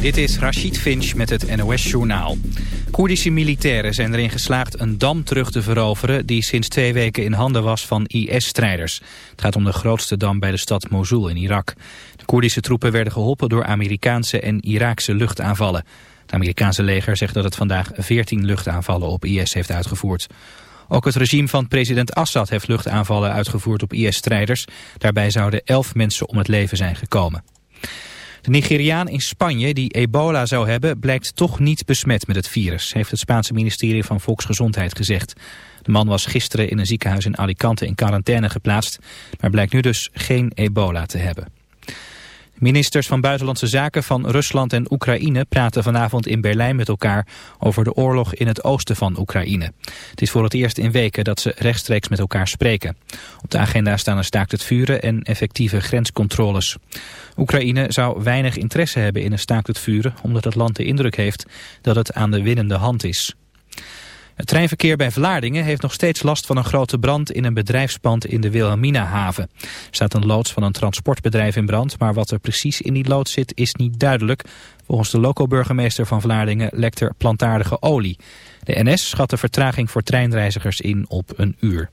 Dit is Rashid Finch met het NOS-journaal. Koerdische militairen zijn erin geslaagd een dam terug te veroveren... die sinds twee weken in handen was van IS-strijders. Het gaat om de grootste dam bij de stad Mosul in Irak. De Koerdische troepen werden geholpen door Amerikaanse en Iraakse luchtaanvallen. Het Amerikaanse leger zegt dat het vandaag 14 luchtaanvallen op IS heeft uitgevoerd. Ook het regime van president Assad heeft luchtaanvallen uitgevoerd op IS-strijders. Daarbij zouden elf mensen om het leven zijn gekomen. De Nigeriaan in Spanje die ebola zou hebben blijkt toch niet besmet met het virus, heeft het Spaanse ministerie van Volksgezondheid gezegd. De man was gisteren in een ziekenhuis in Alicante in quarantaine geplaatst, maar blijkt nu dus geen ebola te hebben. Ministers van Buitenlandse Zaken van Rusland en Oekraïne praten vanavond in Berlijn met elkaar over de oorlog in het oosten van Oekraïne. Het is voor het eerst in weken dat ze rechtstreeks met elkaar spreken. Op de agenda staan een staakt het vuren en effectieve grenscontroles. Oekraïne zou weinig interesse hebben in een staakt het vuren omdat het land de indruk heeft dat het aan de winnende hand is. Het treinverkeer bij Vlaardingen heeft nog steeds last van een grote brand in een bedrijfspand in de Wilhelmina-haven. Er staat een loods van een transportbedrijf in brand, maar wat er precies in die loods zit is niet duidelijk. Volgens de loco-burgemeester van Vlaardingen lekt er plantaardige olie. De NS schat de vertraging voor treinreizigers in op een uur.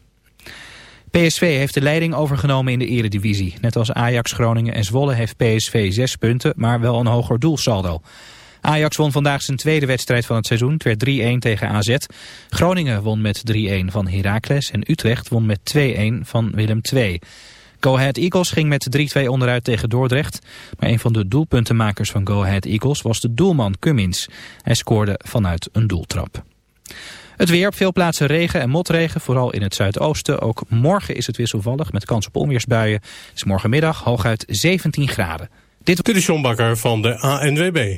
PSV heeft de leiding overgenomen in de eredivisie. Net als Ajax, Groningen en Zwolle heeft PSV zes punten, maar wel een hoger doelsaldo. Ajax won vandaag zijn tweede wedstrijd van het seizoen. Het werd 3-1 tegen AZ. Groningen won met 3-1 van Heracles. En Utrecht won met 2-1 van Willem II. Go Ahead Eagles ging met 3-2 onderuit tegen Dordrecht. Maar een van de doelpuntenmakers van Go Ahead Eagles was de doelman Cummins. Hij scoorde vanuit een doeltrap. Het weer op veel plaatsen regen en motregen, vooral in het zuidoosten. Ook morgen is het wisselvallig met kans op onweersbuien. Het is morgenmiddag hooguit 17 graden. Dit, is Bakker van de ANWB.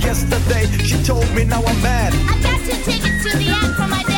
Yesterday she told me now I'm mad. I got two tickets to the act from my dad.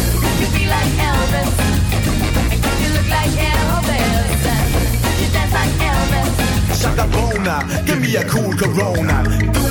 Shaka Bona, give me a cool Corona. Doing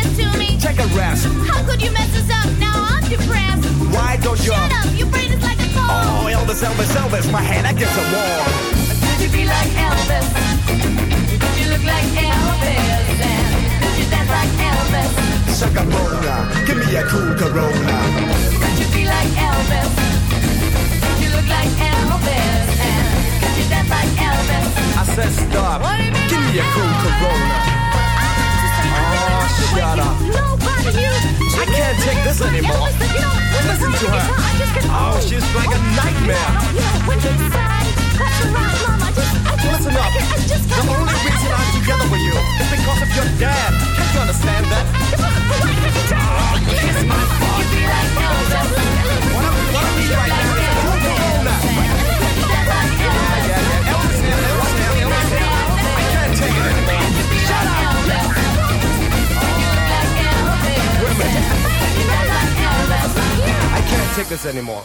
Take a rest. How could you mess us up? Now I'm depressed. Why don't you? Shut up, your brain is like a phone. Oh, Elvis, Elvis, Elvis, my hand against the wall. Could you be like Elvis? Could you look like Elvis? And could you dance like Elvis? Shaka give me a cool Corona. Could you be like Elvis? Could you look like Elvis? And could you dance like Elvis? I said stop. Give me a cool Corona. Shut up. I can't take this anymore. Listen to her. Oh, she's like a nightmare. Listen up. The only reason I'm together with you is because of your dad. Can't you understand that? Ah, oh, kiss my butt. Tickets anymore.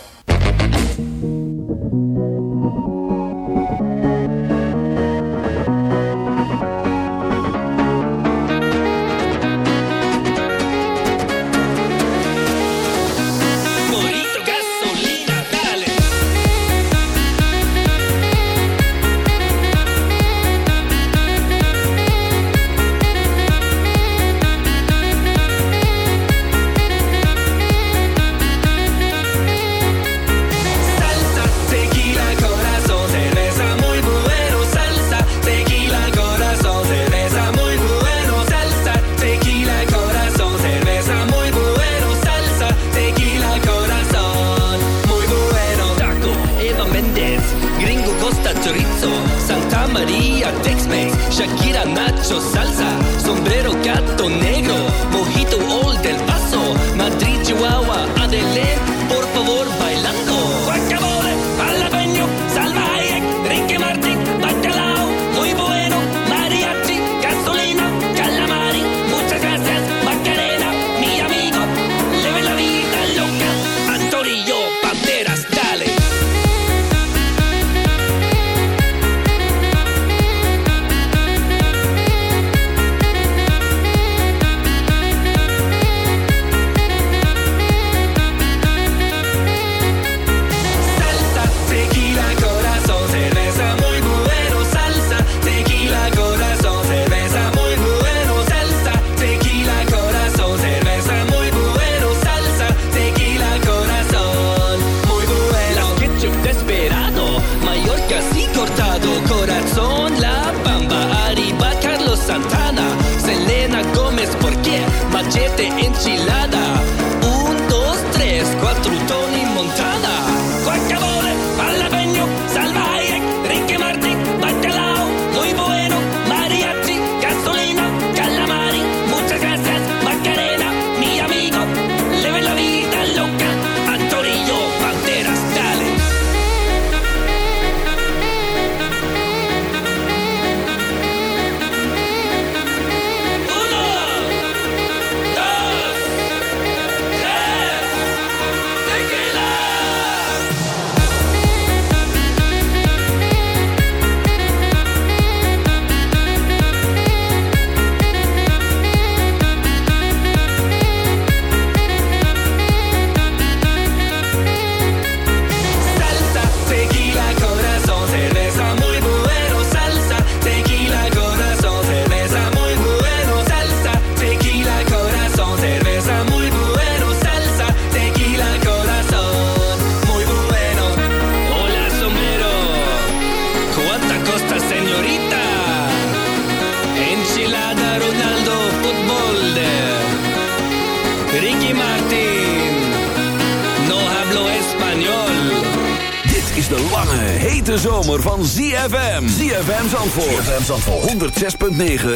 106.9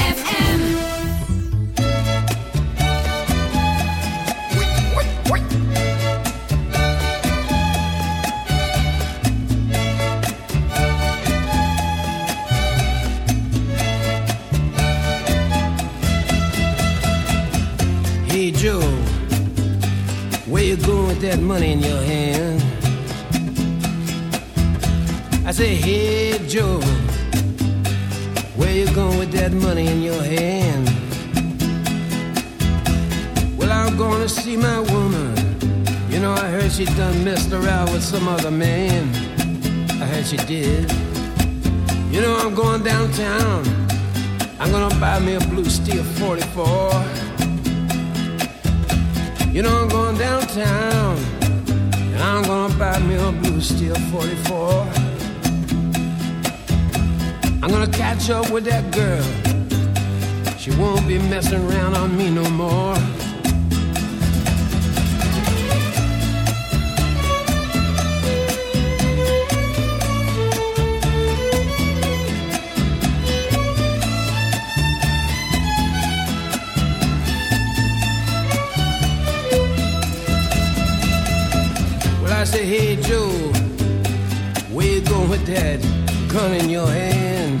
With that girl. She won't be messing around on me no more. I say, hey Joe, where you going with that gun in your hand?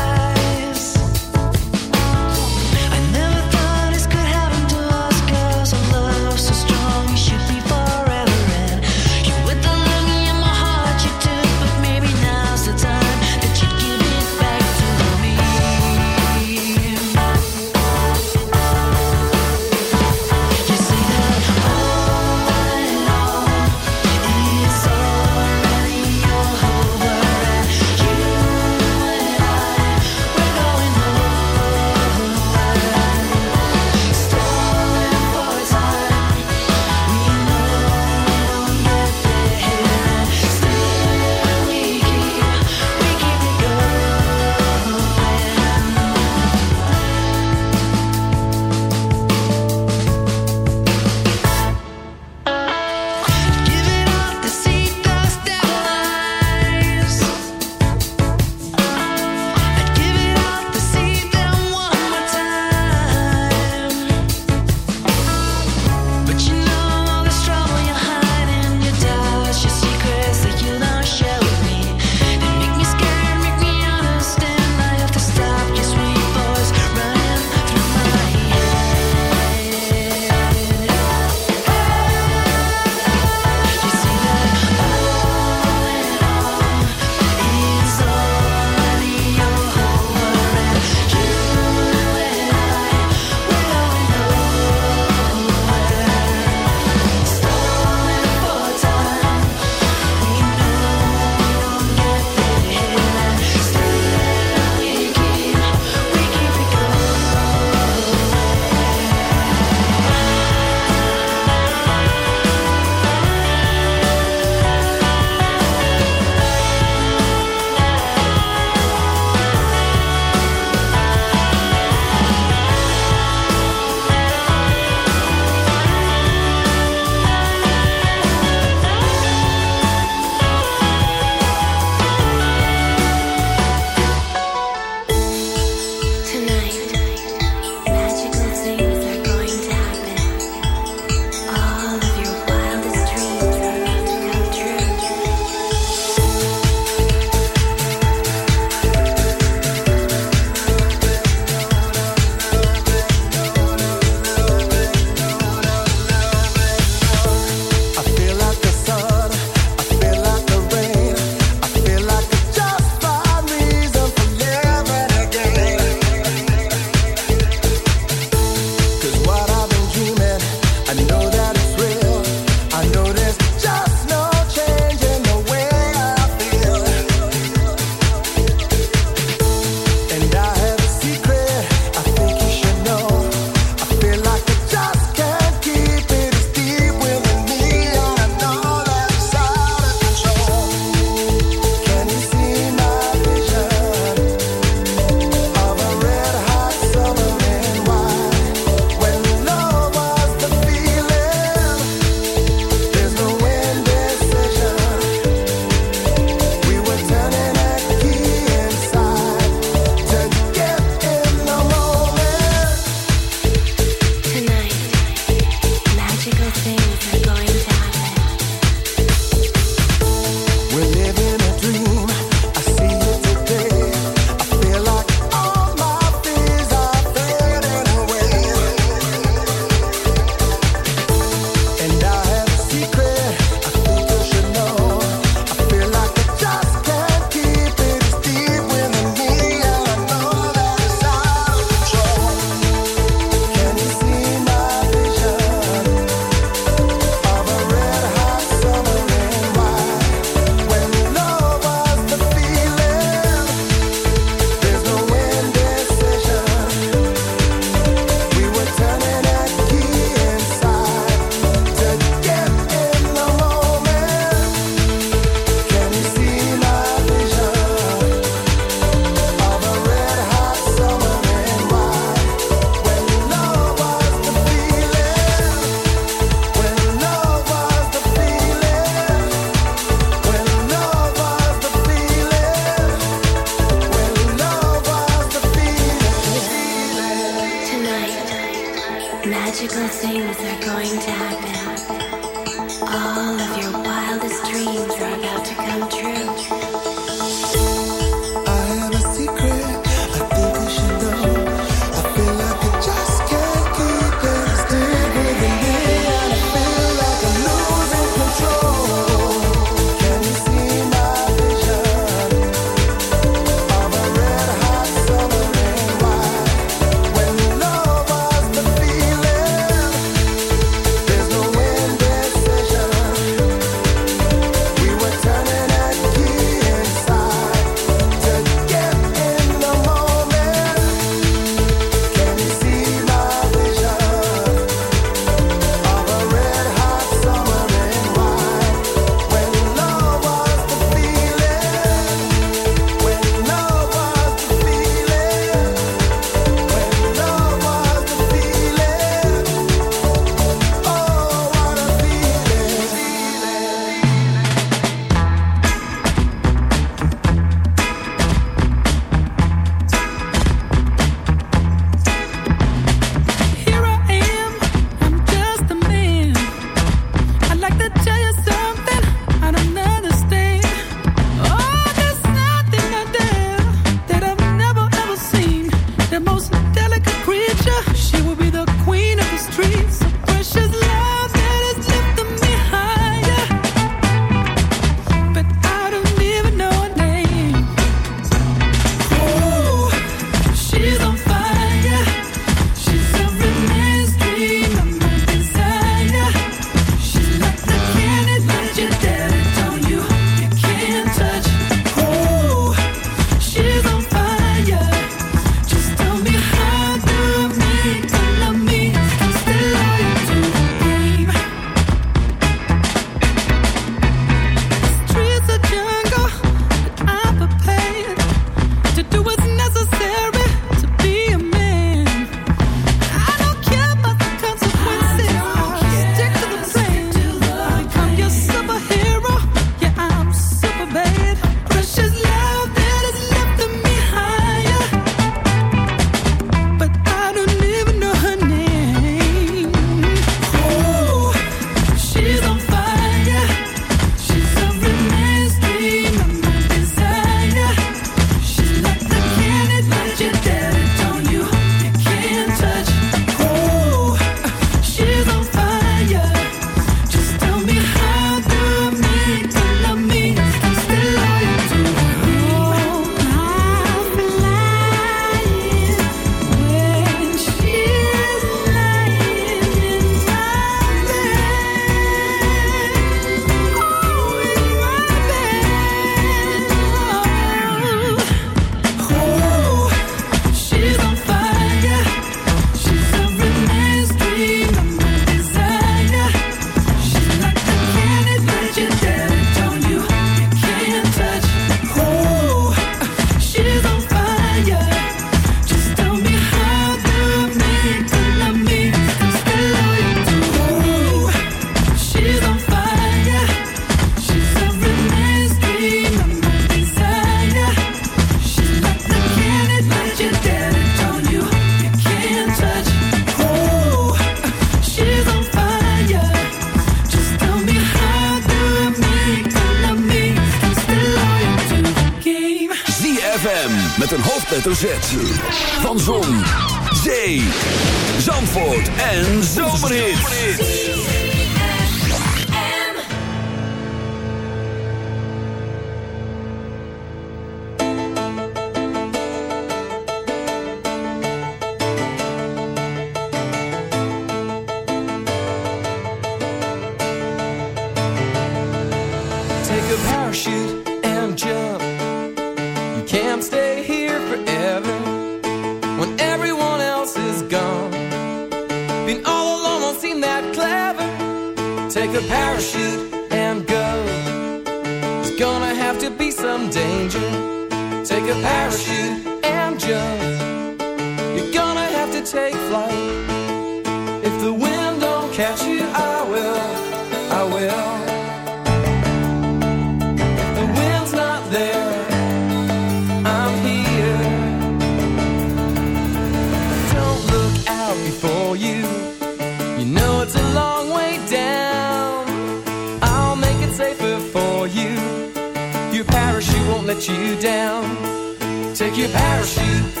Your parachute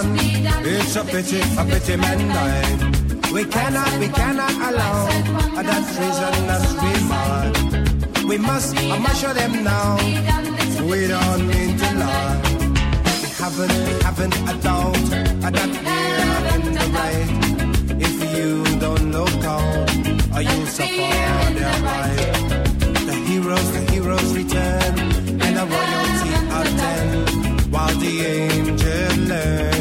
It's a pity, a pity men die. We cannot, we cannot allow that treasonous remark. We must, I must show them now. We don't mean to lie. We haven't, we haven't a doubt that we're in the right. If you don't look out, or you'll suffer their right. The heroes, the heroes return, and the royalty attend, while the angel learns.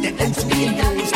the empty.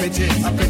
appétit, appétit.